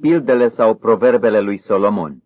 Pildele sau proverbele lui Solomon.